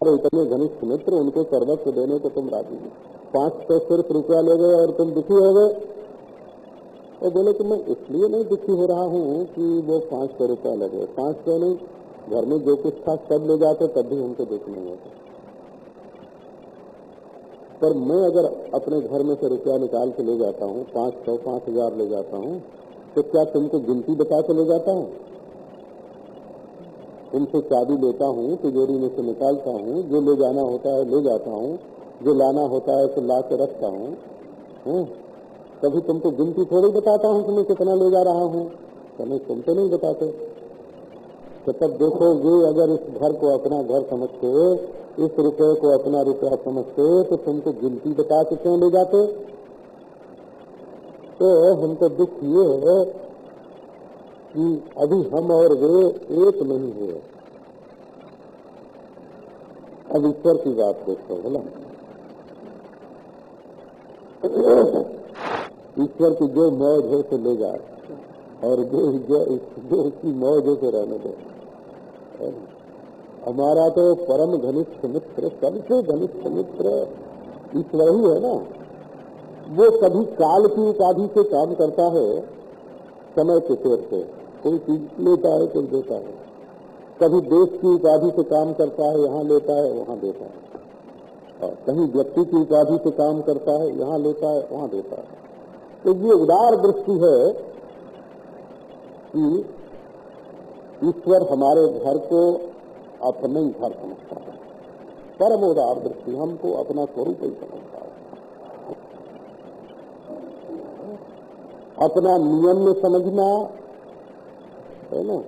और इतने घनिष्ठ मित्र, उनको सर्वस्व देने को तुम राज़ी पाँच सौ सिर्फ़ रुपया ले गए और तुम दुखी हो गए। और बोले कि मैं इसलिए नहीं दुखी हो रहा हूँ कि वो पाँच सौ रुपया लगे पाँच सौ नहीं, घर में जो कुछ था सब ले जाते, तब भी हमको दुख नहीं होता। पर मैं अगर अपने घर में से रुपया निकाल के ले जाता हूँ, पाँच सौ, पाँच हज़ार ले जाता हूँ तो क्या तुमको गिनती बता के ले जाता हूँ? तुमसे चाबी लेता हूँ, तिजोरी में से निकालता हूँ, जो ले जाना होता है ले जाता हूँ, जो लाना होता है तो ला के रखता हूँ। हम्म? कभी तुमको गिनती थोड़ी बताता हूँ कि मैं कितना ले जा रहा हूँ? तो नहीं, तुम तो नहीं बताते। तो तब देखोगे अगर इस घर को अपना घर समझते, इस रुपए को अपना रुपया समझते तो तुमको गिनती बता के क्यों ले जाते? तो हमको दुख ये है कि अभी हम और वे एक नहीं हुए। अब ईश्वर की बात देखो है ना? ईश्वर की जो मौज है उसे ले जाए और जो जो, उसकी मौज है उसे रहने दो। हमारा तो परम घनिष्ठ मित्र सबसे घनिष्ठ मित्र ईश्वर ही है ना? वो कभी काल की उपाधि से काम करता है समय के तौर पे। कोई चीज़ लेता है कोई देता है। कभी देश की उपाधि से काम करता है, यहाँ लेता है, वहाँ देता है। और कहीं व्यक्ति की उपाधि से काम करता है, यहाँ लेता है, वहाँ देता है। तो ये उदार दृष्टि है कि ईश्वर हमारे घर को अपने ही घर समझता है। परम उदार दृष्टि, हमको अपना स्वरूप ही समझता है। अपना नियम में समझना है ना?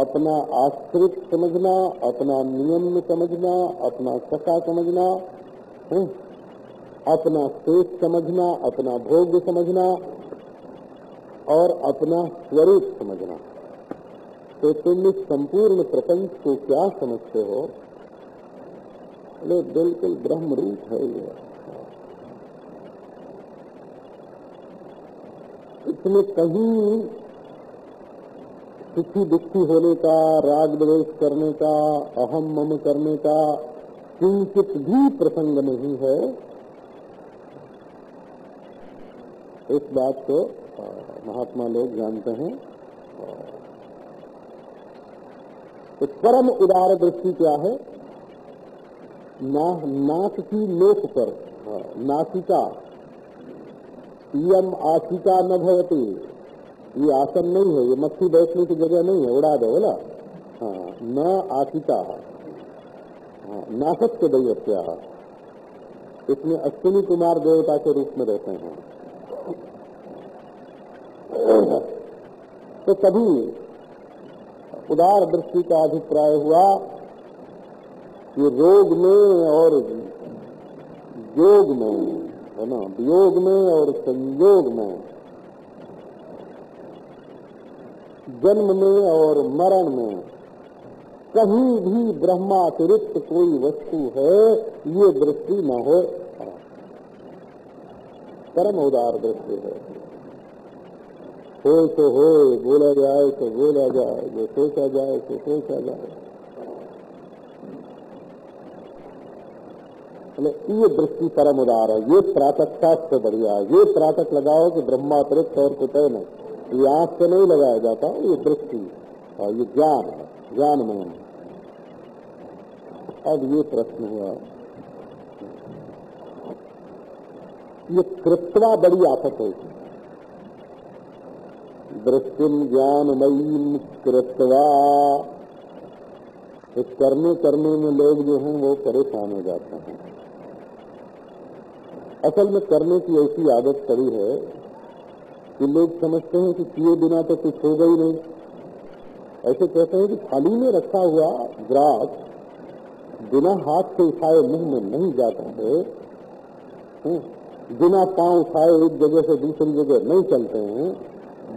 अपना आश्रित समझना, अपना नियम समझना, अपना सका समझना, है? अपना शेष समझना, अपना भोग्य समझना, और अपना स्वरूप समझना। तो तुम इस संपूर्ण प्रपंच को क्या समझते हो? अरे, बिल्कुल ब्रह्म रूप है ये। इसमें कहीं सुखी दुखी होने का, राग द्वेष करने का, अहम मम करने का किंचित भी प्रसंग नहीं है। इस बात को महात्मा लोग जानते हैं। तो परम उदार दृष्टि क्या है? ना, नाक की नोक पर नासिका यम आशिका न भवती। ये आसन नहीं है ये मक्खी बैठने की जगह नहीं है उड़ा दो बोला। हाँ न आशिका हाँ, नासक के दैत्या इसमें अश्विनी कुमार देवता के रूप में रहते हैं। तो कभी उदार दृष्टि का अभिप्राय हुआ कि रोग में और योग में है ना वियोग में और संयोग में जन्म में और मरण में। कहीं भी ब्रह्मातिरिक्त कोई वस्तु है, ये दृष्टि न हो। परम उदार दृष्टि है। हो तो हो, बोला जाए तो बोला जाए, जो सोचा जाए तो सोचा जाए। ये दृष्टि परम उदार है, ये प्रातक से बढ़िया है। ये प्रातक लगाओ कि ब्रह्मातिरिक्त और कुछ नहीं। ये आँख से नहीं लगाया जाता, ये दृष्टि और ये ज्ञान है, ज्ञान मन अब ये प्रश्न हुआ, ये कृत्वा बड़ी आफत है। दृष्टिम ज्ञानमयी कृत्वा तो करने करने में लोग जो हैं, वो परेशान हो जाते हैं। असल में करने की ऐसी आदत पड़ी है कि लोग समझते हैं कि किए बिना तो कुछ होगा ही नहीं। ऐसे कहते हैं कि थाली में रखा हुआ ग्रास बिना हाथ से उठाए मुँह में नहीं जाता है, बिना पाँव उठाए एक जगह से दूसरी जगह नहीं चलते हैं,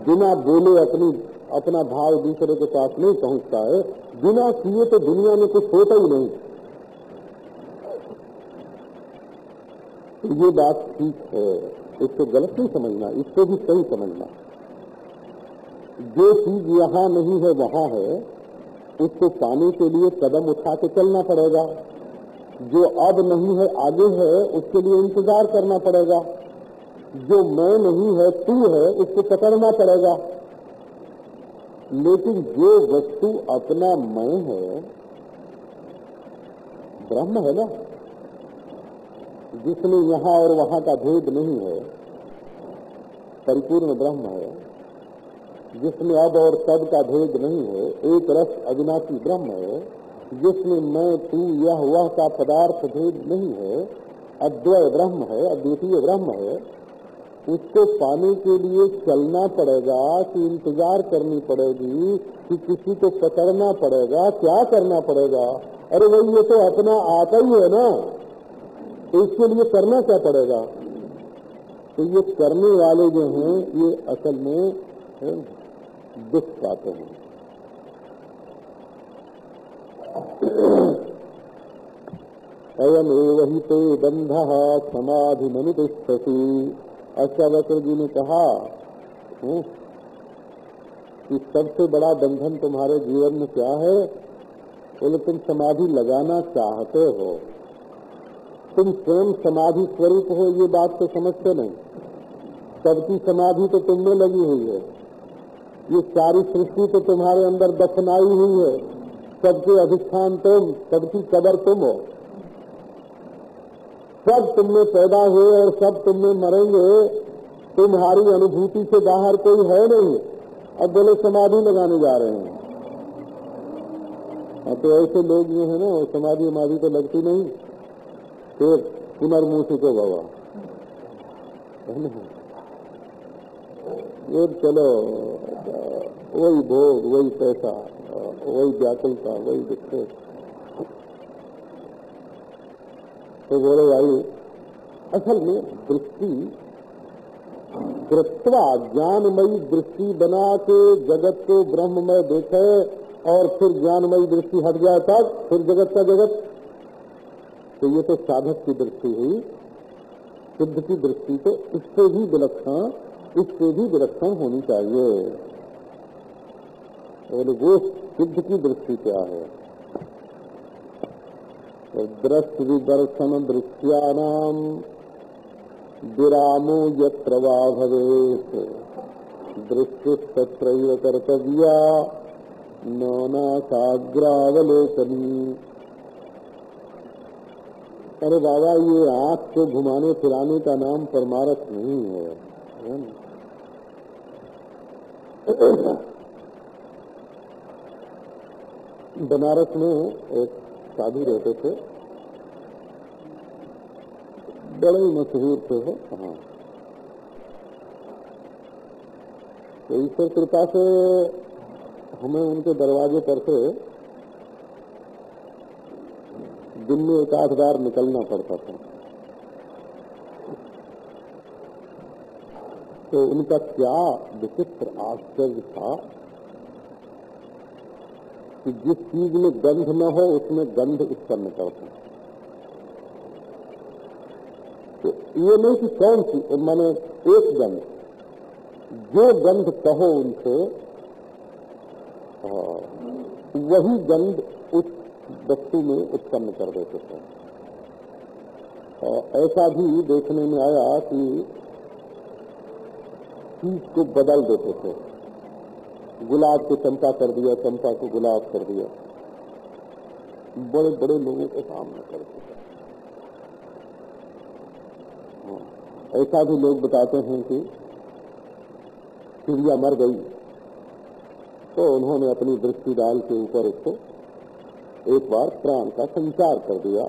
बिना बोले अपनी, अपना भाव दूसरे के पास नहीं पहुँचता है, बिना किए तो दुनिया में कुछ होता ही नहीं। तो ये बात ठीक है। इसको गलत नहीं समझना, इसको भी सही समझना। जो चीज़ यहाँ नहीं है, वहाँ है, उसको पाने के लिए कदम उठा के चलना पड़ेगा। जो अब नहीं है, आगे है, उसके लिए इंतज़ार करना पड़ेगा। जो मैं नहीं है, तू है, उसको पकड़ना पड़ेगा। लेकिन जो वस्तु अपना मैं है, ब्रह्म है ना? जिसमें यहाँ और वहाँ का भेद नहीं है परिपूर्ण ब्रह्म है। जिसमें अब और तब का भेद नहीं है, एक रस अविनाशी ब्रह्म है। जिसमें मैं, तू, यह, वह का पदार्थ भेद नहीं है, अद्वय ब्रह्म है, अद्वितीय ब्रह्म है। उसको पाने के लिए चलना पड़ेगा, कि इंतज़ार करनी पड़ेगी, कि किसी को पकड़ना पड़ेगा, क्या करना पड़ेगा। अरे भाई ये तो अपना आता ही है ना। तो इसके लिए करना क्या पड़ेगा? तो ये करने वाले जो हैं, ये असल में दुख पाते हैं। अयम एवं तो बंध समाधि मनुतिष्ठसी अष्टावक्र जी ने कहा कि सबसे बड़ा बंधन तुम्हारे जीवन में क्या है? बोले, तुम समाधि लगाना चाहते हो। तुम स्वयं समाधि स्वरूप हो, ये बात तो समझते नहीं। सबकी समाधि तो तुम में लगी हुई है। ये सारी सृष्टि तो तुम्हारे अंदर दफनाई हुई है। सबके अधिष्ठान तुम, सबकी कदर तुम हो। सब तुमने पैदा हुए और सब तुमने मरेंगे। तुम्हारी अनुभूति से बाहर कोई है नहीं। अब बोले, समाधि लगाने जा रहे हैं। तो ऐसे लोग जो है ना समाधि समाधि तो लगती नहीं। फिर पुनर्मूर्ति को बाबा ये चलो, वही भोग, वही पैसा, वही व्याकुलता, वही दुख तो बोले, भाई, असल में दृष्टि, दृष्टवा ज्ञानमयी दृष्टि बना के जगत को ब्रह्ममय देखे और फिर ज्ञानमयी दृष्टि हट जाए तब, फिर जगत का जगत तो ये तो साधक की दृष्टि हुई सिद्ध की दृष्टि तो इससे भी विलक्षण, इससे भी विलक्षण होनी चाहिए। और वो सिद्ध की दृष्टि क्या है दृष्ट दृष्टि विदर्शन दृश्यानाम विरामो यत्र वा भवेत। दृष्टि तत्र कर्तव्या नौना साग्रावलोकनी अरे बाबा ये आँख को घुमाने फिराने का नाम परमारथ नहीं है, बनारस में एक साधु रहते थे। बड़े मशहूर थे वो हाँ। तो ईश्वर कृपा से हमें उनके दरवाजे पर से दिन में एक आठ बार निकलना पड़ता था। तो उनका क्या विचित्र आश्चर्य था कि जिस चीज़ में गंध न हो, उसमें गंध उत्पन्न करते तो ये नहीं कि कौन सी मैंने एक गंध। जो गंध कहो उनसे वही गंध वस्तु में उत्पन्न कर देते थे। और ऐसा भी देखने में आया कि चीज़ को बदल देते थे। गुलाब को चंपा कर दिया चंपा को गुलाब कर दिया। बड़े बड़े लोगों के सामने कर दिया। हाँ, ऐसा भी लोग बताते हैं कि चिड़िया मर गई तो उन्होंने अपनी दृष्टि डाल के ऊपर उसको एक बार प्राण का संचार कर दिया।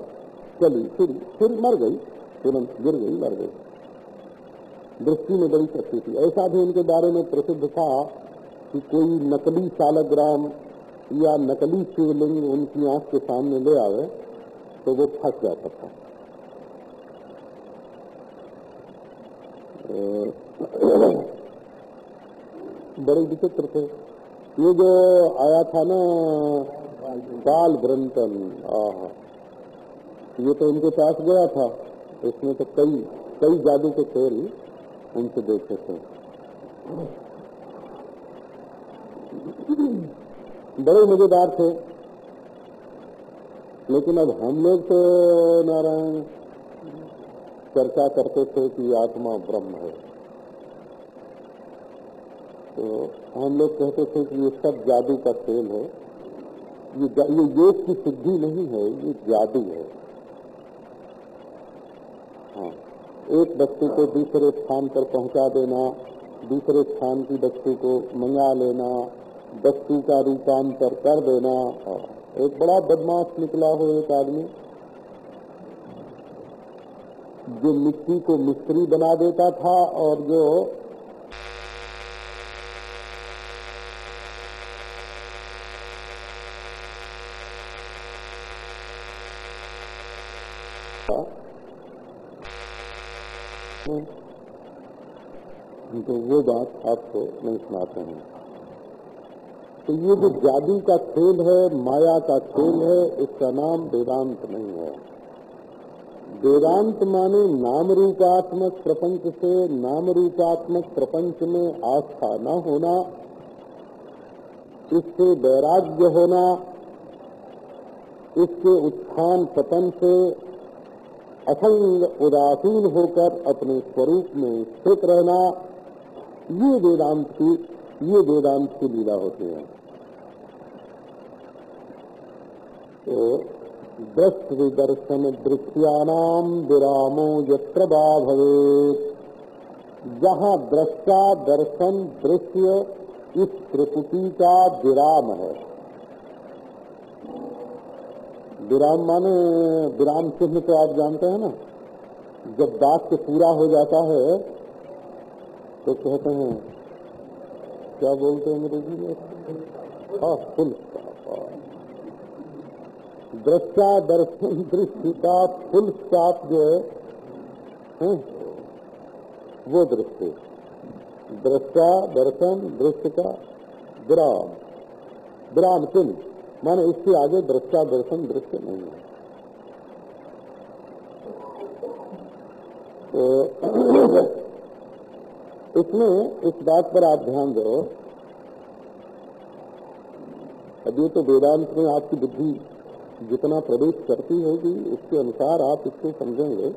चली, फिर फिर मर गई, तुरंत गिर गई, मर गई। दृष्टि में बड़ी शक्ति थी। ऐसा भी उनके बारे में प्रसिद्ध था कि कोई नकली सालग्राम या नकली शिवलिंग उनकी आँख के सामने ले आवे तो वो फंस जाता था। बड़े विचित्र थे। ये जो आया था ना भ्रंटन आह। ये तो उनके पास गया था। इसमें तो कई कई जादू के खेल उनसे देखे थे। बड़े मज़ेदार थे। लेकिन अब हम लोग तो नारायण, चर्चा करते थे कि आत्मा ब्रह्म है। तो हम लोग कहते थे कि ये सब जादू का खेल है। ये ये योग की सिद्धि नहीं है ये जादू है। हाँ। एक वस्तु को दूसरे स्थान पर पहुँचा देना दूसरे स्थान की वस्तु को मंगा लेना वस्तु का रूपांतर कर देना हाँ, एक बड़ा बदमाश निकला हो एक आदमी जो मिट्टी को मिस्त्री बना देता था और जो तो वो बात आपको नहीं सुनाते हैं। तो ये जो जादू का खेल है, माया का खेल है, इसका नाम वेदांत नहीं है। वेदांत माने नाम रूपात्मक प्रपंच से, नाम रूपात्मक प्रपंच में आस्था न होना, इससे वैराग्य होना, इसके उत्थान पतन से असंग उदासीन होकर अपने स्वरूप में स्थित रहना ये वेदांत की, ये वेदांत की लीला होती है। तो विदर्शन दृश्यानाम विरामो यत्र भवे जहाँ दृष्टा दर्शन दृश्य इस त्रिपुटी का विराम है। विराम माने, विराम चिन्ह तो आप जानते हैं ना? जब वाक्य पूरा हो जाता है तो कहते हैं क्या बोलते हैं अंग्रेज़ी में हाँ फुल दृष्टा दर्शन दृष्टि का फुल स्टॉप जो है, है? वो दृष्टि। दृष्टा दर्शन दृश्य का विराम। विराम चिन्ह माने इसके आगे दृष्टा दर्शन दृश्य नहीं है। तो इसमें इस बात पर आप ध्यान दो। ये तो वेदांत में आपकी बुद्धि जितना प्रवेश करती होगी, उसके अनुसार आप इसको समझेंगे।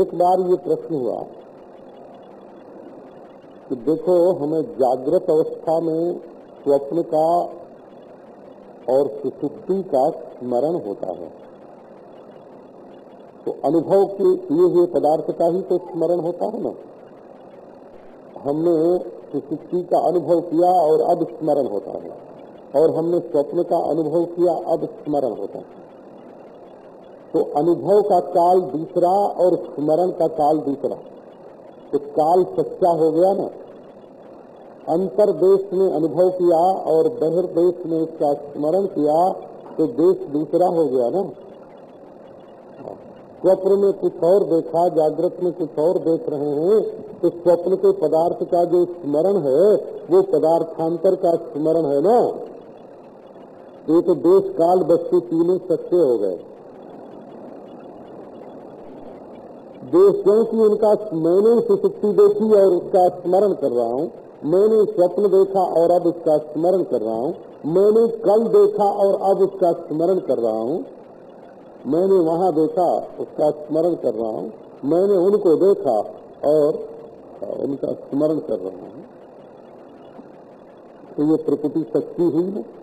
एक बार ये प्रश्न हुआ कि देखो, हमें जागृत अवस्था में स्वप्न का और सुसुप्ति का स्मरण होता है। तो अनुभव के किए हुए पदार्थ का ही तो स्मरण होता है ना। हमने सुसुप्ति का अनुभव किया और अब स्मरण होता है। और हमने स्वप्न का अनुभव किया, अब स्मरण होता है। तो अनुभव का काल दूसरा और स्मरण का काल दूसरा। तो काल सच्चा हो गया ना। अंतर देश में अनुभव किया और बहिर्देश में उसका स्मरण किया तो देश दूसरा हो गया ना। स्वप्न में कुछ और देखा, जागृत में कुछ और देख रहे हैं तो स्वप्न के पदार्थ का जो स्मरण है, वो पदार्थांतर का स्मरण है ना? ये तो देश काल वस्तु तीनों सच्चे हो गए। देश क्योंकि उनका मैंने सुशक्ति देखी और उसका स्मरण कर रहा हूँ। मैंने स्वप्न देखा और अब उसका स्मरण कर रहा हूँ। मैंने कल देखा और अब उसका स्मरण कर रहा हूँ। मैंने वहाँ देखा, उसका स्मरण कर रहा हूँ। मैंने उनको देखा और उनका स्मरण कर रहा हूँ। तो ये प्रकृति सच्ची हुई है।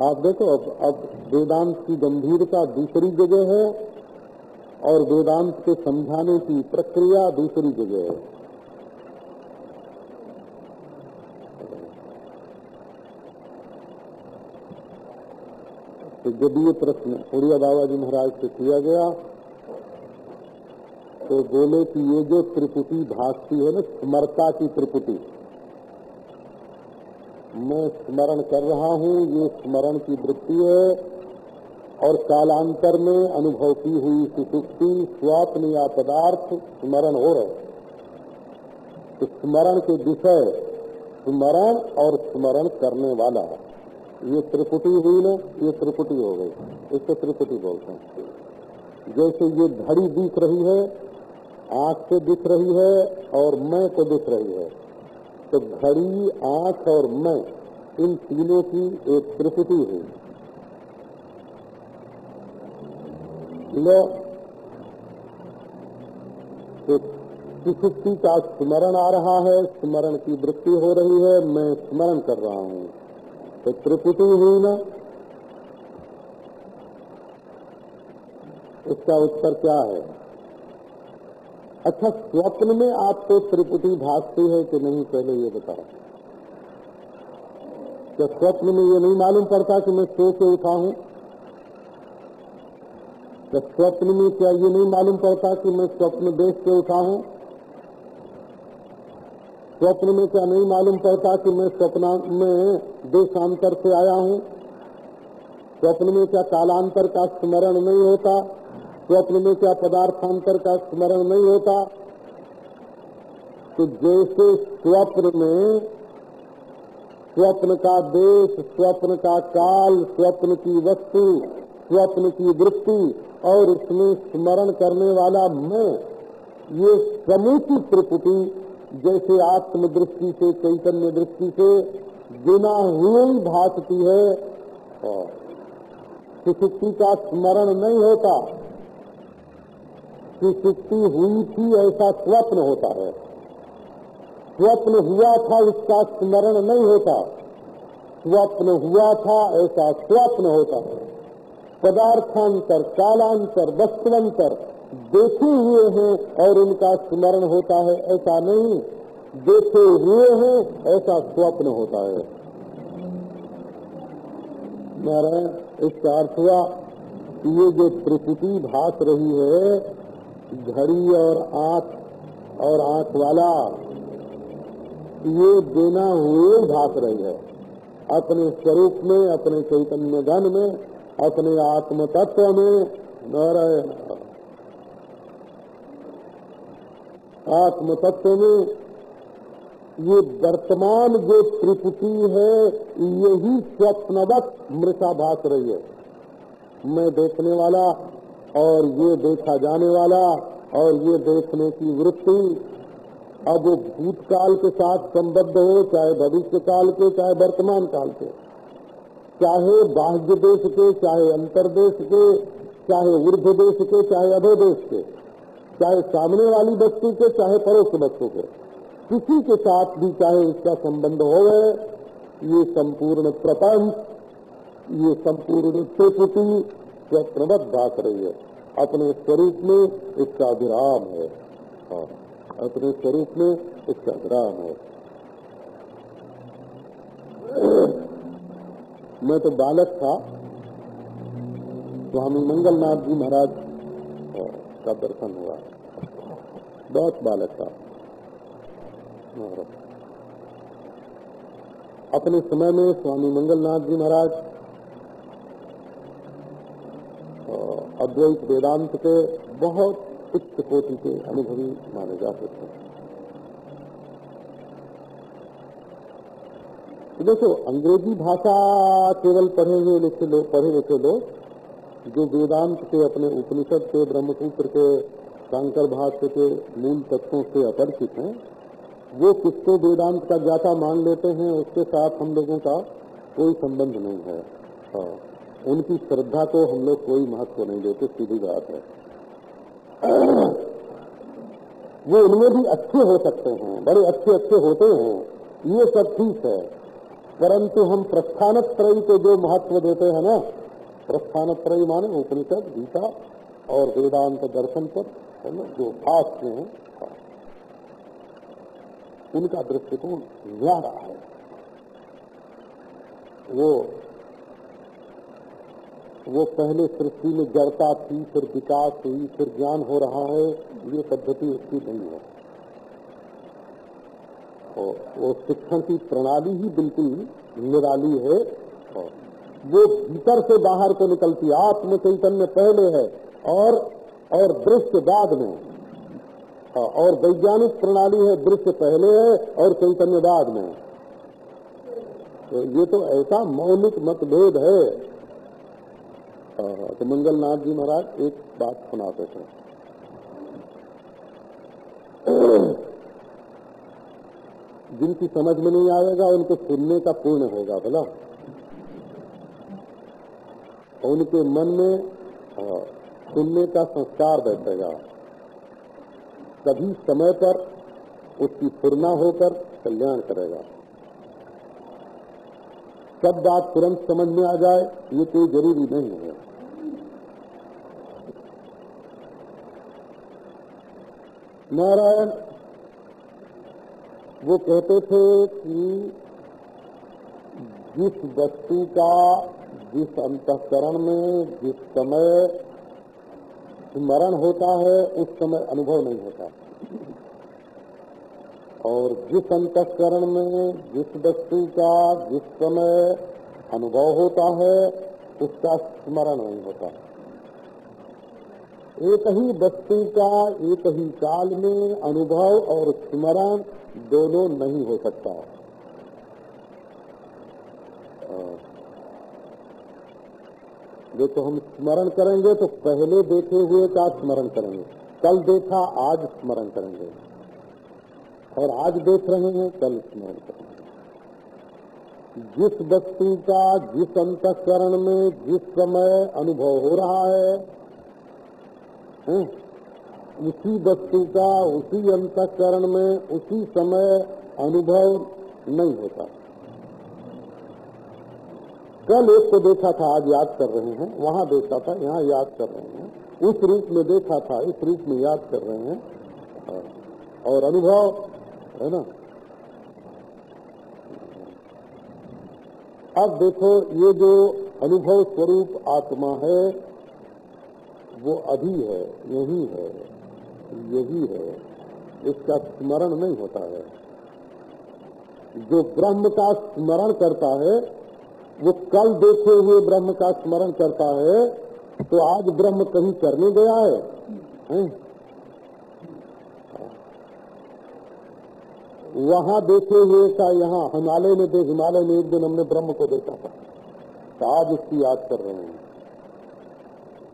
आप देखो, अब अब वेदांत की गंभीरता दूसरी जगह है और वेदांत के समझाने की प्रक्रिया दूसरी जगह है। तो जब ये प्रश्न उड़िया बाबा जी महाराज से किया गया। तो बोले कि ये जो त्रिपुटी भागती है ना, स्मरता की त्रिपुटी। मैं स्मरण कर रहा हूँ, ये स्मरण की वृत्ति है और कालांतर में अनुभव की हुई सुसुक्ति स्वप्न या पदार्थ स्मरण हो रहे तो स्मरण के विषय, स्मरण और स्मरण करने वाला ये त्रिपुटी हुई ना, ये त्रिपुटी हो गई। इसको त्रिपुटी बोलते हैं। जैसे ये घड़ी दिख रही है, आँख से दिख रही है और मैं को दिख रही है तो घड़ी, आँख और मैं, इन तीनों की एक त्रिपुटी हुई। लो। सुसुप्ति का स्मरण आ रहा है, स्मरण की वृत्ति हो रही है, मैं स्मरण कर रहा हूँ। तो त्रिपुटी हुई ना इसका उत्तर क्या है? अच्छा स्वप्न में आपको त्रिपुटी भागती है कि नहीं, पहले ये बताओ। क्या स्वप्न में ये नहीं मालूम पड़ता कि मैं सो के उठा हूँ? क्या स्वप्न में क्या ये नहीं मालूम पड़ता कि मैं स्वप्न देख के उठा हूँ? स्वप्न में क्या नहीं मालूम पड़ता कि मैं स्वप्न में देशांतर से आया हूँ। स्वप्न में क्या कालांतर का स्मरण नहीं होता? स्वप्न में क्या पदार्थांतर का स्मरण नहीं होता? तो जैसे स्वप्न में स्वप्न का देश, स्वप्न का काल, स्वप्न की वस्तु, स्वप्न की वृत्ति और उसमें स्मरण करने वाला मैं, ये समूची त्रिपुटी जैसे आत्म दृष्टि से, चैतन्य दृष्टि से बिना हुए ही है सुसुक्ति का स्मरण नहीं होता। सुसुक्ति हुई थी ऐसा स्वप्न होता है। स्वप्न हुआ था, उसका स्मरण नहीं होता। स्वप्न हुआ था, ऐसा स्वप्न होता है। पदार्थांतर, कालांतर, वस्तुअंतर देखे हुए हैं और उनका स्मरण होता है, ऐसा नहीं। देखे हुए हैं, ऐसा स्वप्न होता है। नारायण, इसका अर्थ हुआ कि ये जो त्रिपुटी भास रही है, घड़ी और आँख और आँख वाला, ये बिना हुए भास रही है। अपने स्वरूप में, अपने चैतन्य धन में, अपने आत्म तत्व में, नारायण आत्म तत्व में ये वर्तमान जो त्रिपुटी है, यही स्वप्नवत मृषा भाष रही है। मैं देखने वाला और ये देखा जाने वाला और ये देखने की वृत्ति अब वो भूतकाल के साथ संबद्ध हो, चाहे भविष्य काल के, चाहे वर्तमान काल के। चाहे बाह्य देश के, चाहे अंतरदेश के, चाहे ऊर्ध देश के, चाहे अधो देश के। चाहे सामने वाली वस्तु के, चाहे परोक्ष वस्तु के, किसी के साथ भी चाहे उसका संबंध हो गए ये संपूर्ण प्रपंच, ये संपूर्ण त्रिपुटी स्वप्नवत भाग रही है। अपने स्वरूप में इसका विराम है। हाँ अपने स्वरूप में इसका विराम है। मैं तो बालक था, स्वामी मंगलनाथ जी महाराज का दर्शन हुआ। बहुत बालक था। अपने समय में स्वामी मंगलनाथ जी महाराज अद्वैत वेदांत के बहुत उच्च कोटि के अनुभवी माने जाते थे। देखो, अंग्रेज़ी भाषा केवल पढ़े हुए लिखे लोग पढ़े लिखे लोग जो वेदांत के अपने उपनिषद के, ब्रह्मसूत्र के, शंकर भाष्य के मूल तत्वों से अपरिचित हैं, वो किसको वेदांत का ज्ञाता मान लेते हैं, उसके साथ हम लोगों का कोई संबंध नहीं है। हाँ उनकी श्रद्धा को हम लोग कोई महत्व नहीं देते, सीधी बात है। वो उनमें भी अच्छे हो सकते हैं, बड़े अच्छे अच्छे होते हैं, ये सब ठीक है। परंतु हम प्रस्थान त्रय को जो महत्व देते हैं ना प्रस्थान त्रय माने उपनिषद, गीता और वेदांत दर्शन पर, है ना, जो भाष्य है, उनका दृष्टिकोण न्यारा है। वो वो पहले सृष्टि में जड़ता थी, फिर विकास हुई, फिर ज्ञान हो रहा है, ये पद्धति उसकी नहीं है। और वो शिक्षण की प्रणाली ही बिल्कुल निराली है वो भीतर से बाहर को निकलती है। आत्म चैतन्य पहले है और और दृश्य बाद में। हाँ, और वैज्ञानिक प्रणाली है दृश्य पहले है और चैतन्य बाद में। तो ये तो ऐसा मौलिक मतभेद है। हाँ, तो मंगलनाथ जी महाराज एक बात सुनाते थे। जिनकी समझ में नहीं आएगा उनको सुनने का पूर्ण होगा भला। उनके मन में हाँ, सुनने का संस्कार बैठेगा। कभी समय पर उसकी पूर्णा होकर कल्याण करेगा। सब बात तुरंत समझ में आ जाए ये कोई ज़रूरी नहीं है। नारायण वो कहते थे कि जिस वस्तु का जिस अंतकरण में, जिस समय स्मरण होता है, उस समय अनुभव नहीं होता। और जिस अंतकरण में, जिस वस्तु का, जिस समय अनुभव होता है, उसका स्मरण नहीं होता। एक ही वस्तु का, एक ही काल में अनुभव और स्मरण दोनों नहीं हो सकता। देखो हम स्मरण करेंगे तो पहले देखे हुए का स्मरण करेंगे। कल देखा, आज स्मरण करेंगे। और आज देख रहे हैं, कल स्मरण करेंगे। जिस वस्तु का, जिस अंतकरण में, जिस समय अनुभव हो रहा है है? उसी वस्तु का, उसी अंतकरण में, उसी समय अनुभव नहीं होता। कल एक को देखा था आज याद कर रहे हैं? वहाँ देखा था, यहाँ याद कर रहे हैं। उस रूप में देखा था, इस रूप में याद कर रहे हैं। और अनुभव, है ना? अब देखो, ये जो अनुभव स्वरूप आत्मा है, वो अभी है, यही है यही है। इसका स्मरण नहीं होता है। जो ब्रह्म का स्मरण करता है वो कल देखे हुए ब्रह्म का स्मरण करता है तो आज ब्रह्म कहीं करने गया है, है? वहाँ देखे हुए का यहाँ हिमालय में देख हिमालय में एक दिन हमने ब्रह्म को देखा था। तो आज उसकी याद कर रहे हैं।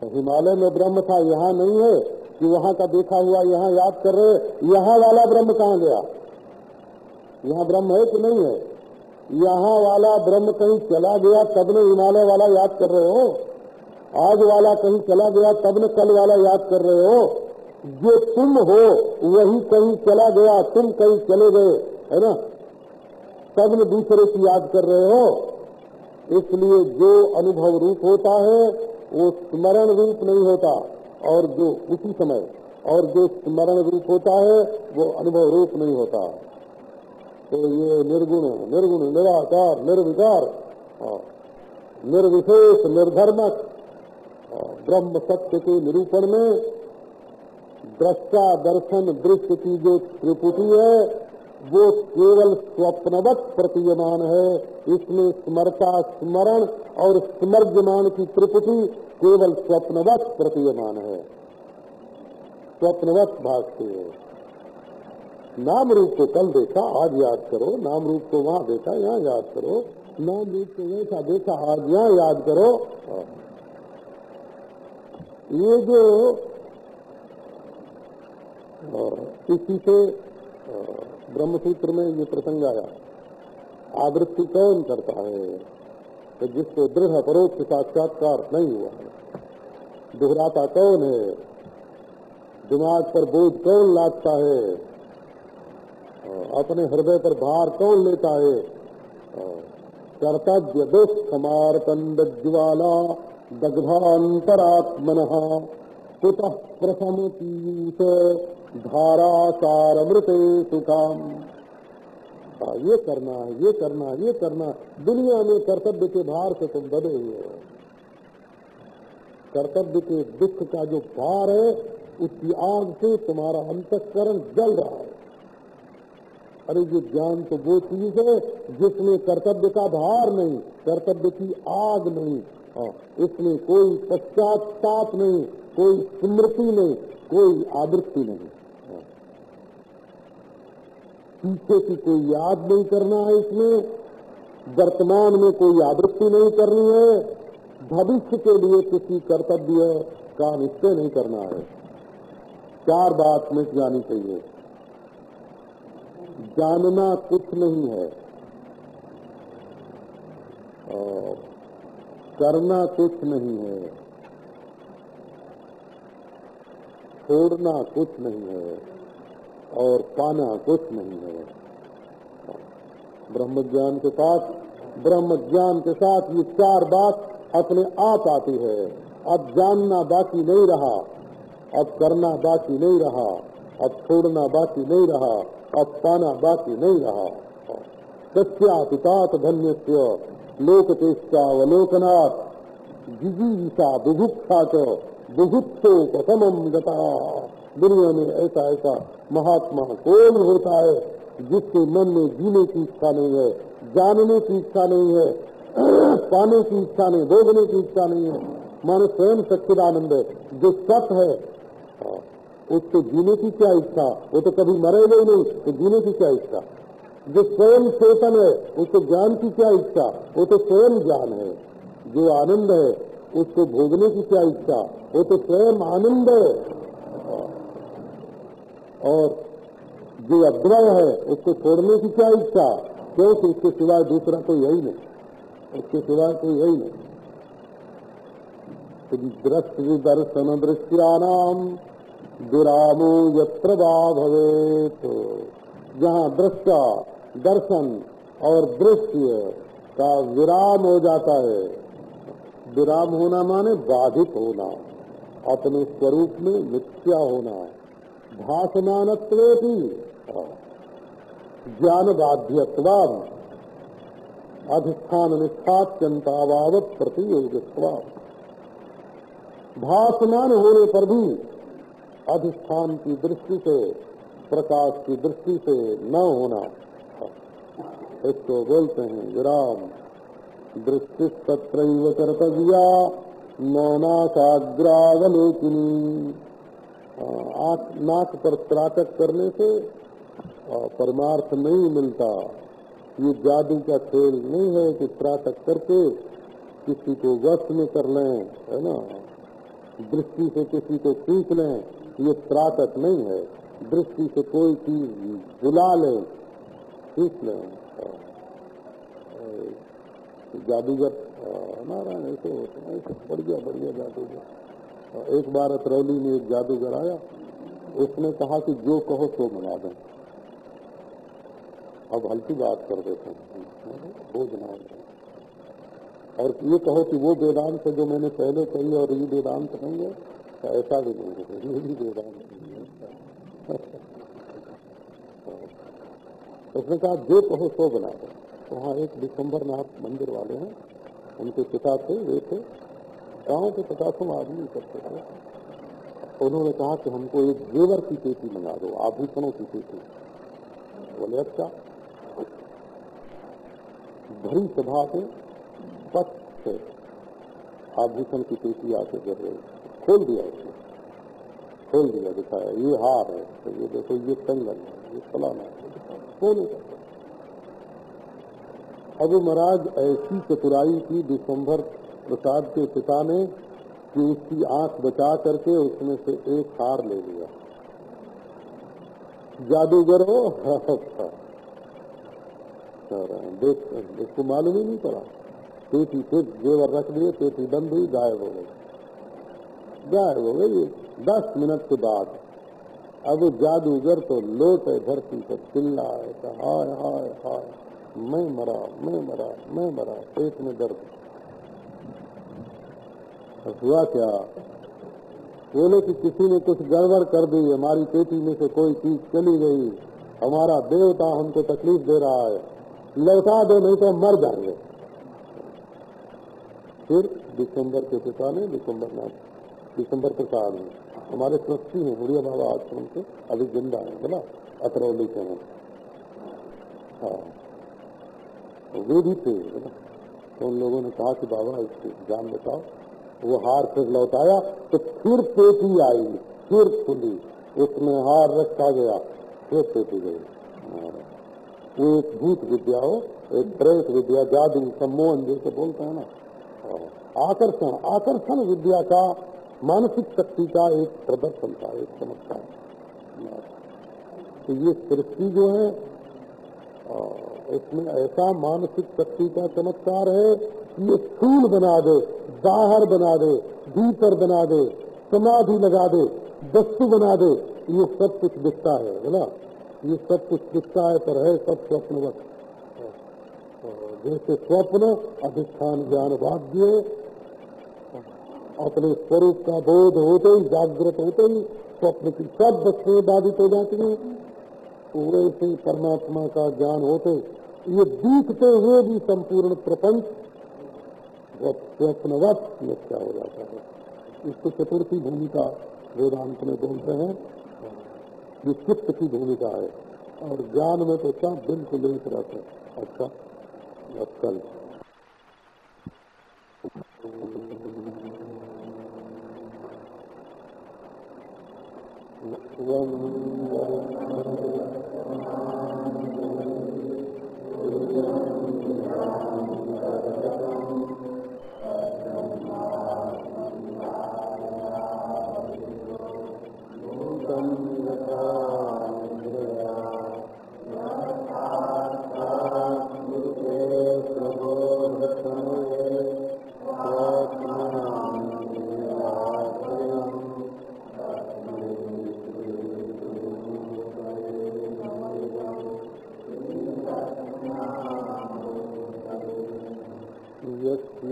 तो हिमालय में ब्रह्म था यहाँ नहीं है कि वहाँ का देखा हुआ यहाँ याद कर रहे यहाँ वाला ब्रह्म कहाँ गया? यहाँ ब्रह्म है कि नहीं है? यहाँ वाला ब्रह्म कहीं चला गया, तब ने हिमालय वाला याद कर रहे हो? आज वाला कहीं चला गया, तब ने कल वाला याद कर रहे हो? जो तुम हो, वही कहीं चला गया, तुम कहीं चले गए, है ना? तब ने दूसरे की याद कर रहे हो? इसलिए जो अनुभव रूप होता है, वो स्मरण रूप नहीं होता। और जो उसी समय, और जो स्मरण रूप होता है, वो अनुभव रूप नहीं होता। तो ये निर्गुण निर्गुण, निराकार, निर्विकार निर्विशेष, निर्धर्मक ब्रह्म सत्य के निरूपण में दृष्टा दर्शन दृश्य की जो त्रिपुटी है, वो केवल स्वप्नवत प्रतीयमान है। इसमें स्मरता, स्मरण और स्मर्जमान की त्रिपुटी केवल स्वप्नवत प्रतीयमान है। स्वप्नवत भागती है। नाम रूप को कल देखा, आज याद करो नाम रूप को वहाँ देखा, यहाँ याद करो नाम रूप को वैसा देखा, आज यहाँ याद करो। ये जो किसी से ब्रह्मसूत्र में ये प्रसंग आया आवृत्ति कौन करता है तो जिसको दृढ़ परोक्ष साक्षात्कार नहीं हुआ है। दोहराता कौन है? दिमाग पर बोझ कौन लादता है? अपने हृदय पर भार कौन लेता है? कर्तव्य दुख मारकंड ज्वाला दग्धांतरात्मन। कुतः प्रथम पीयूष धारासार अमृते सुखाम ये करना है, ये करना है, ये करना दुनिया में कर्तव्य के भार से तुम बने हुए हो। कर्तव्य के दुख का जो भार है, उसकी आग से तुम्हारा अंतकरण जल रहा है। अरे ये ज्ञान तो वो चीज़ है जिसमें कर्तव्य का भार नहीं कर्तव्य की आग नहीं हाँ, इसमें कोई पश्चाताप नहीं कोई स्मृति नहीं कोई आवृत्ति नहीं पीछे की कोई याद नहीं करना है इसमें वर्तमान में कोई आवृत्ति नहीं करनी है भविष्य के लिए किसी कर्तव्य का निश्चय नहीं करना है। चार बात में जानी चाहिए। जानना कुछ नहीं है। और करना कुछ नहीं है। छोड़ना कुछ नहीं है। और पाना कुछ नहीं है। ब्रह्म ज्ञान के साथ ब्रह्म ज्ञान के साथ ये चार बात अपने आप आती है। अब जानना बाकी नहीं रहा। अब करना बाकी नहीं रहा। अब छोड़ना बाकी नहीं रहा अब पाना बाकी नहीं रहा। सत्यापितात धन्य लोक चेष्टावलोकनाथ जिजीविषा बुभुक्षा च बुभुत्सो कथम गता। दुनिया में ऐसा ऐसा महात्मा कौन होता है जिसके मन में जीने की इच्छा नहीं है जानने की इच्छा नहीं है पाने की इच्छा नहीं भोगने की इच्छा नहीं है। माने स्वयं सच्चिदानंद जो सत हाँ, उसको जीने की क्या इच्छा? वो तो कभी मरेगा ही नहीं तो जीने की क्या इच्छा? जो स्वयं चेतन है, उसको ज्ञान की क्या इच्छा? वो तो स्वयं ज्ञान है। जो आनंद है, उसको भोगने की क्या इच्छा? वो तो स्वयं आनंद है। और जो अद्वय है, उसको छोड़ने की क्या इच्छा? क्योंकि उसके सिवाय दूसरा कोई यही नहीं। उसके सिवाय कोई यही नहीं। दृष्टि दर्शन दृश्यानाम विरामो यत्र तो जहाँ दृष्टा, दर्शन और दृश्य का विराम हो जाता है, विराम होना माने बाधित होना, अपने स्वरूप में मिथ्या होना भाषमान ज्ञान बाध्यत्वाद अधिष्ठान निष्ठात्यंतावावत प्रतियोगित्वाद भाषमान होने पर भी अधिष्ठान की दृष्टि से, प्रकाश की दृष्टि से न होना। इसको बोलते हैं, विराम। दृष्टि तत्र कर्तव्या मौनाकाग्रावलोकिनी नाक पर त्राटक करने से परमार्थ नहीं मिलता। ये जादू का खेल नहीं है कि त्राटक करके किसी को वश में कर लें, है ना? दृष्टि से किसी को खींच लें ये त्राटक नहीं है। दृष्टि से कोई चीज़ बुला लें जादूगर नारायण ऐसे होते हैं ऐसे बढ़िया बढ़िया जादूगर। एक बार अतरौली में एक जादूगर आया, उसने कहा कि जो कहो सो मंगा दें। अब हल्की बात कर देते हैं। बोझ ना और ये कहो कि वो वेदांत जो मैंने पहले कही और ये वेदांत नहीं है। तो ऐसा भी नहीं है ये भी वेदांत नहीं है उसने कहा जो कहो सो बना दो वहाँ एक दिसंबर नाथ मंदिर वाले हैं उनके पिता थे वे थे गाँव के पचासों आदमी करते थे उन्होंने कहा कि हमको एक जेवर की पेटी मंगा दो आभूषणों की पेटी बोले अच्छा भरी सभा के से आभूषण की पेटी आके गिर रही खोल दिया उसने। खोल दिया, दिखाया। ये हार है तो ये देखो, ये कंगन है, ये फलाना सोने का अब महाराज, ऐसी चतुराई की दिसंबर प्रसाद के पिता ने कि उसकी आँख बचा करके उसमें से एक हार ले लिया। जादूगर हो? अच्छा देख इसको मालूम ही नहीं पड़ा। पेटी फिर जेवर रख दिए, पेटी बंद हुई, गायब हो गई। गायब हो गई। दस मिनट के बाद अब जादूगर तो लोटे धरती पर चिल्ला चिल्लाए हाय हाय हाय, मैं मरा मैं मरा मैं मरा, पेट में दर्द। हुआ क्या? बोले कि किसी ने कुछ गड़बड़ कर दी, हमारी पेटी में से कोई चीज़ चली गई। हमारा देवता हमको तकलीफ़ दे रहा है। लौटा दो, नहीं तो मर जाएँगे। फिर दिसंबर के पिता ने दिसंबर नाथ। दिसंबर प्रसाद में। हमारे ट्रस्टी हैं, बुढ़िया बाबा आश्रम के अभी ज़िंदा है बोला अतरौली के हैं। हाँ। वे भी थे बोला तो उन लोगों ने कहा कि बाबा, इसकी जान बताओ वो हार फिर लौटाया तो फिर पेटी आई, फिर खुली। उसमें हार रखा गया, फिर पेटी गई। हाँ। वो एक भूत विद्या हो, एक प्रेत विद्या, जादू, सम्मोहन जैसे बोलते हैं ना। आकर्षण आकर्षण विद्या का मानसिक शक्ति का एक प्रदर्शन था, एक चमत्कार। तो ये सृष्टि जो है इसमें ऐसा मानसिक शक्ति का चमत्कार है कि ये स्थूल बना दे, बाहर बना दे, भीतर बना दे, समाधि लगा दे, वस्तु बना दे। ये सब कुछ दिखता है बोला ये सब कुछ दिखता है पर है सब स्वप्नवत। जैसे स्वप्न, अधिष्ठान, ज्ञान वाद्य अपने स्वरूप का बोध होते ही, जागृत होते ही, स्वप्न की सब वस्तुएँ बाधित हो जाती हैं। वैसे ही परमात्मा का ज्ञान होते, ये दिखते हुए भी संपूर्ण प्रपंच स्वप्नवत मिथ्या हो जाता है। इसको चतुर्थी भूमिका वेदांत में बोलते हैं। ये चित्त की भूमिका है। और ज्ञान में तो सब बिल्कुल एक रहते अच्छा अक्कल Thank you.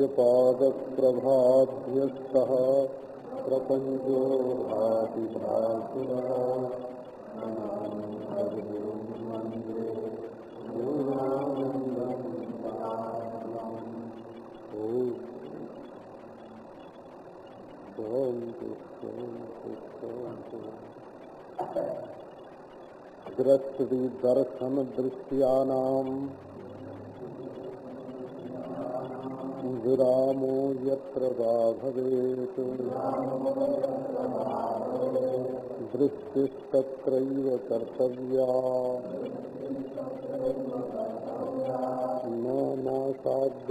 पादप्रभाभ्यस्तः प्रपञ्चो भाति भासुरः। दर्शन दृश्यानाम विरामो यत्र वा भवेत्। दृष्टिस्तत्रैव कर्तव्या। न नासाग्रावलोकिनी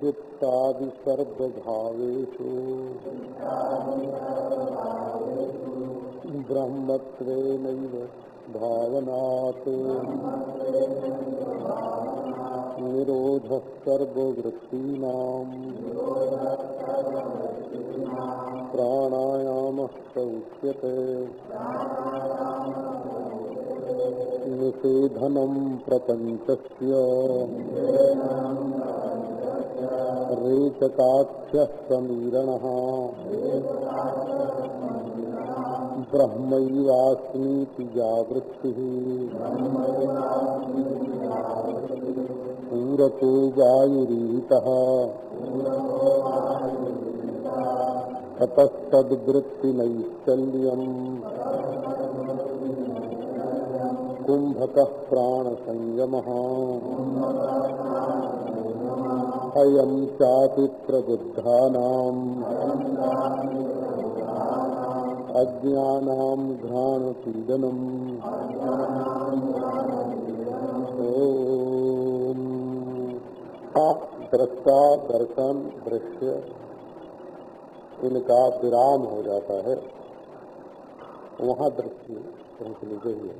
चित्तादिसर्वभावेषु ब्रह्मत्वेनैव भावनात्। निरोधः सर्ववृत्तीनाम् प्राणायामः उच्यते। निषेधनम् प्रपञ्चस्य। रेचकाख्यः समीरणः। ब्रह्मैवास्मीति जावृत्तिः पूरको वायुरीतः ततस्तद्वृत्तिनैश्चल्यम्। कुम्भकः प्राणसंयमः अयम् चापि प्रबुद्धानाम् अज्ञानाम् घ्राणपीडनम् दृष्टा दर्शन दृश्य, इनका विराम हो जाता है। वहाँ दृष्टि पहुँचनी चाहिए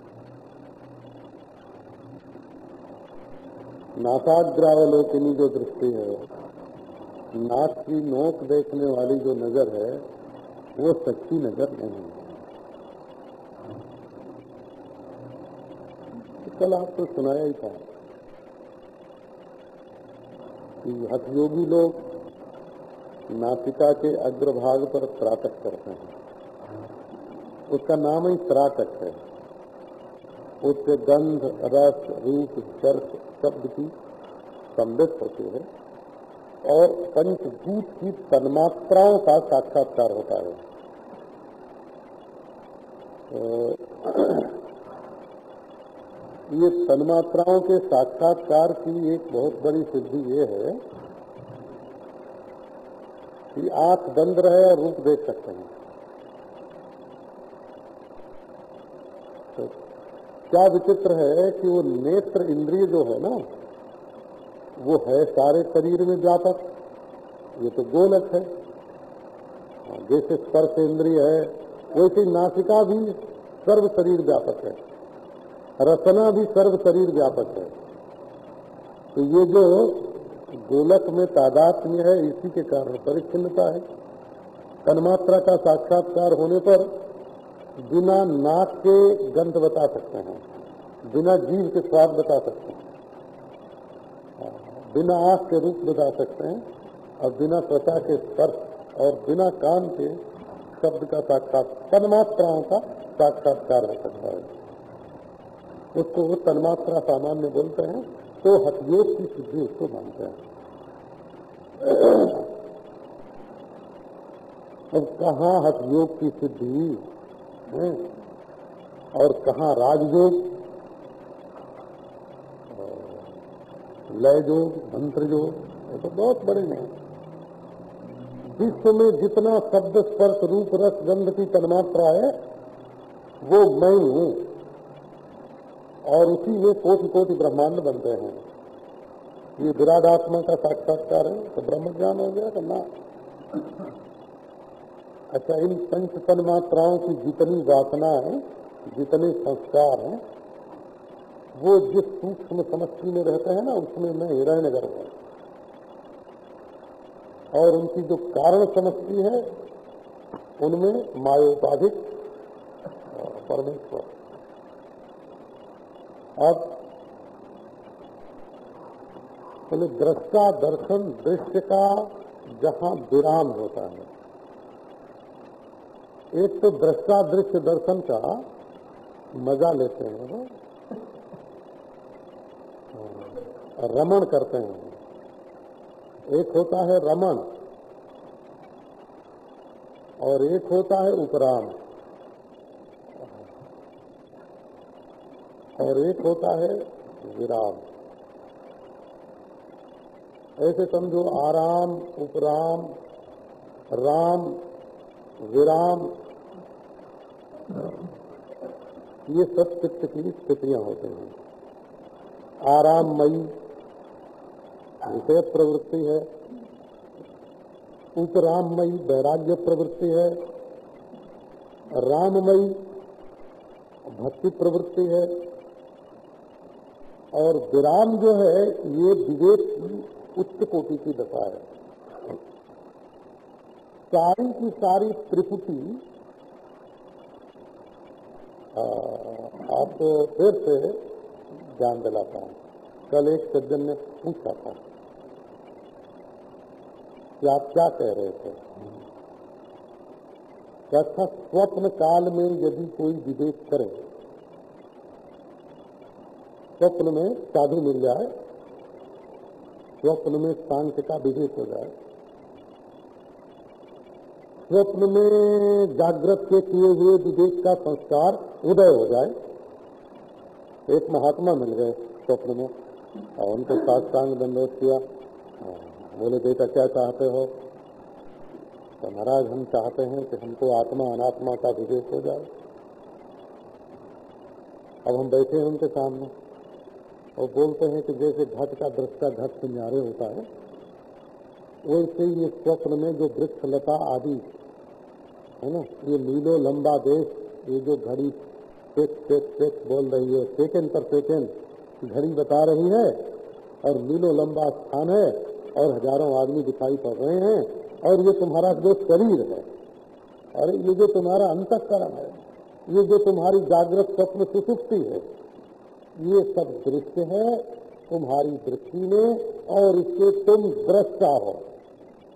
नासाग्रावलोकिनी जो दृष्टि है नाक की नोक देखने वाली जो नज़र है वो सच्ची नज़र नहीं है। कल आपको तो सुनाया ही था कि हठयोगी लोग नासिका के अग्रभाग पर त्राटक करते हैं। उसका नाम ही त्राटक है। उससे गंध, रस, रूप स्पर्श शब्द की संबित होती है और पंचभूत की तन्मात्राओं का साक्षात्कार होता है। ये तन्मात्राओं के साक्षात्कार की एक बहुत बड़ी सिद्धि ये है कि आँख बंद रहे और रूप देख सकते हैं। तो क्या विचित्र है कि वो नेत्र इंद्रिय जो है ना वो है सारे शरीर में व्यापक। ये तो गोलक है। हाँ, जैसे स्पर्श इंद्रिय है वैसे नासिका भी सर्व शरीर व्यापक है। रसना भी सर्व शरीर व्यापक है। तो ये जो गोलक में तादात्म्य है, इसी के कारण परिच्छिन्नता है। तन्मात्रा का साक्षात्कार होने पर बिना नाक के गंध बता सकते हैं, बिना जीव के स्वाद बता सकते हैं, बिना आँख के रूप बता सकते हैं, और बिना त्वचा के स्पर्श और बिना कान के शब्द का साक्षात तन्मात्राओं का साक्षात्कार हो सकता है। उसको वो तन्मात्रा सामान्य बोलते हैं तो हथयोग की सिद्धि उसको मानते हैं। अब कहाँ हठयोग की सिद्धि? और कहा राजयोग? लय योग मंत्र योग ये तो बहुत बड़े हैं विश्व में जितना शब्द, स्पर्श, रूप, रस, गंध की तन्मात्रा है, वो मैं हूँ। और उसी में कोटि कोटि ब्रह्मांड बनते हैं। ये विराट आत्मा का साक्षात्कार है तो ब्रह्म ज्ञान हो गया ना। अच्छा इन पंच तन्मात्राओं की जितनी वासना है, जितने संस्कार हैं, वो जिस सूक्ष्म समष्टि में रहते हैं ना, उसमें मैं हिरण्य गर्भ हूँ। और उनकी जो कारण समष्टि है, उनमें मायोपाधिक परमेश्वर। अब बोले दृष्टा दर्शन दृश्य का जहाँ विराम होता है। एक तो दृष्टा दृश्य दर्शन का मज़ा लेते हैं, रमण करते हैं। एक होता है रमन और एक होता है उपराम। और एक होता है विराम। ऐसे समझो, आराम, उपराम, राम, विराम, ये सब चित्त की स्थितियाँ होते हैं। आराममयी विषय प्रवृत्ति है, उपराममयी वैराग्य प्रवृत्ति है, राममयी भक्ति प्रवृत्ति है, और विराम जो है, ये विवेक की उच्च कोटि की दशा है। सारी की सारी त्रिपुटी आपको फिर से ध्यान दिलाता हूँ। कल एक सज्जन ने पूछा था कि आप क्या कह रहे थे? अच्छा स्वप्न काल में यदि कोई विवेक करे, स्वप्न में साधु मिल जाए, स्वप्न में सांख्य का विवेक हो जाए, स्वप्न में जागृत के किए हुए विवेक का संस्कार उदय हो जाए, एक महात्मा मिल गए स्वप्न में और उनको साष्टांग दंडोत किया। बोले, बेटा, क्या चाहते हो? तो महाराज हम चाहते हैं कि हमको आत्मा, अनात्मा का विवेक हो जाए। अब हम बैठे हैं उनके सामने और बोलते हैं कि जैसे घट का दृष्टा घट से होता है, वैसे ये स्वप्न में जो वृक्ष, लता आदि है ना, ये नीलो लंबा देश, ये जो घड़ी टेक टेक टेक बोल रही है सेकेंड पर सेकेंड घड़ी बता रही है और नीलो लंबा स्थान है और हज़ारों आदमी दिखाई पड़ रहे हैं और ये तुम्हारा जो शरीर है, अरे ये जो तुम्हारा अंतकरण है, ये जो तुम्हारी जागृत स्वप्न सुसुप्ति है, ये सब दृश्य है तुम्हारी दृष्टि में और इसके तुम दृष्टा हो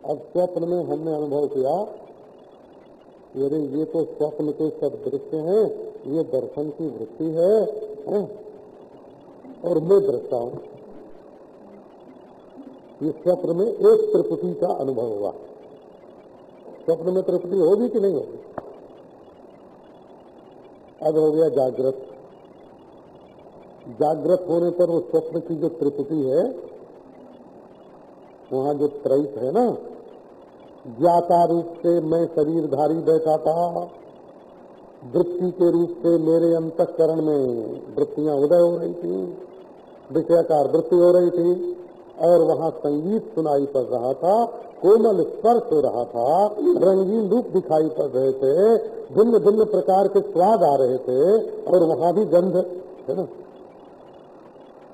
अब स्वप्न में हमने अनुभव किया, अरे ये तो स्वप्न के सब दृश्य हैं, ये दर्शन की वृत्ति है? और मैं दृष्टा हूँ ये स्वप्न में एक त्रिपुटी का अनुभव हुआ। स्वप्न में त्रिपुटी होगी कि नहीं होगी? अब हो गया जागृत। जागृत होने पर वो स्वप्न की जो त्रिपुटी है, वहाँ जो त्रैत है ना, ज्ञाता रूप से मैं शरीरधारी बैठा था वृत्ति के रूप से मेरे अंतकरण में वृत्तियाँ उदय हो रही थी, विषयाकार वृत्ति हो रही थी और वहाँ संगीत सुनाई पड़ रहा था कोमल स्पर्श हो रहा था रंगीन रूप दिखाई पड़ रहे थे भिन्न भिन्न प्रकार के स्वाद आ रहे थे और वहाँ भी गंध है ना?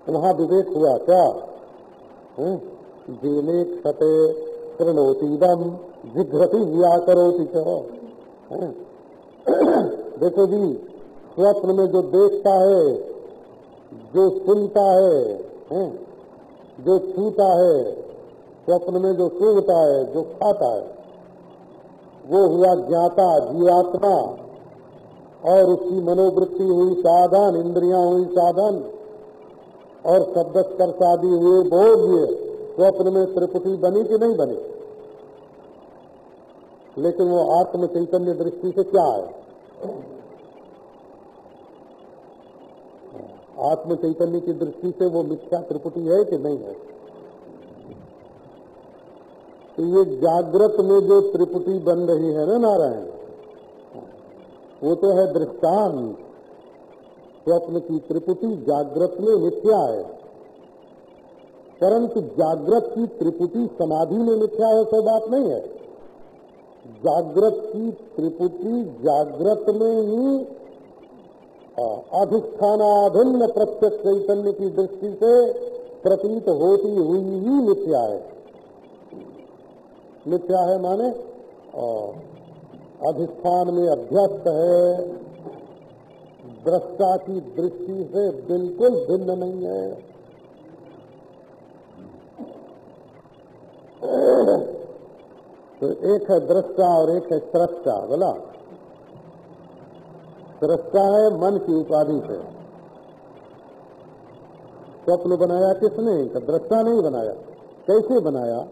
वहाँ विवेक हुआ क्या? जीने क्षते प्रणोतीदम जिघ्रति व्याकरोति देखो जी स्वप्न में जो देखता है जो सुनता है, है? जो छूता है, स्वप्न में जो सूंघता है, जो खाता है, वो हुआ ज्ञाता, जीवात्मा, और उसकी मनोवृत्ति हुई साधन, इंद्रियाँ हुई साधन, और शब्द स्पर्श आदि हुए बोध्य स्वप्न में त्रिपुटी बनी कि नहीं बनी? लेकिन वो आत्म चैतन्य दृष्टि से क्या है? आत्म चैतन्य की दृष्टि से वो मिथ्या त्रिपुटी है कि नहीं है? तो ये जागृत में जो त्रिपुटी बन रही है ना नारायण, वो तो है दृष्टांत। स्वप्न की त्रिपुटी जागृत में मिथ्या है। परंतु जागृत की त्रिपुटी समाधि में मिथ्या है सो बात नहीं है। जागृत की त्रिपुटी जागृत में ही अधिष्ठानाभिन्न प्रत्यक्ष चैतन्य की दृष्टि से प्रतीत होती हुई ही मिथ्या है। मिथ्या है माने अधिष्ठान में अभ्यस्त है। दृष्टा की दृष्टि से बिल्कुल भिन्न नहीं है। तो एक है दृष्टा और एक है सृष्टा बोला? सृष्टा है, मन की उपाधि से स्वप्न बनाया किसने? दृष्टा नहीं बनाया। कैसे बनाया?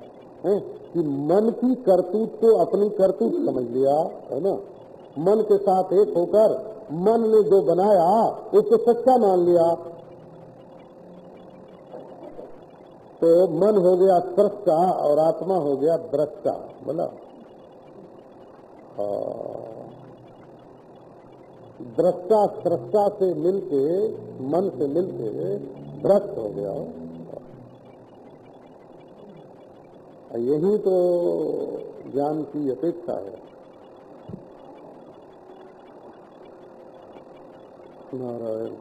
है? कि मन की करतूत को अपनी करतूत समझ लिया, है ना? मन के साथ एक होकर मन ने जो बनाया, उसको सच्चा मान लिया। तो मन हो गया सृष्टा और आत्मा हो गया दृष्टा, बोला? दृष्टा, सृष्टा से मिलके, मन से मिलके भ्रष्ट हो गया यही तो ज्ञान की अपेक्षा है। नारायण,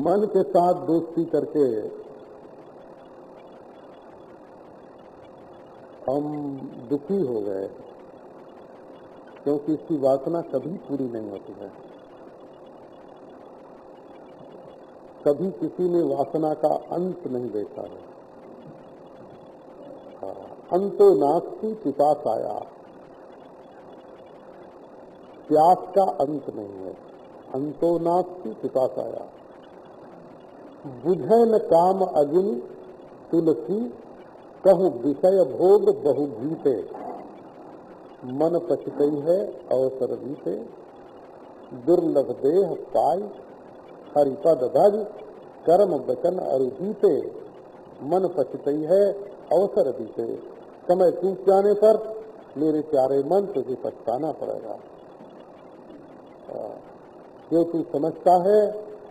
मन के साथ दोस्ती करके हम दुखी हो गए क्योंकि इसकी वासना कभी पूरी नहीं होती है। कभी किसी ने वासना का अंत नहीं देखा है। अंतो नास्ती पिपासाया प्यास का अंत नहीं है। अंतो नास्ती पिपासाया बुझे न काम अग्नि, तुलसी, कहु विषय भोग बहु गीते मन पचकई है, अवसर बीते। दुर्लभ देह पाई हरिपद भज कर्म वचन अरुजीते मन पचित है, अवसर दीते। समय टूट जाने पर? मेरे प्यारे मन तुझे पछताना पड़ेगा। जो तू समझता है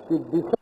कि विषय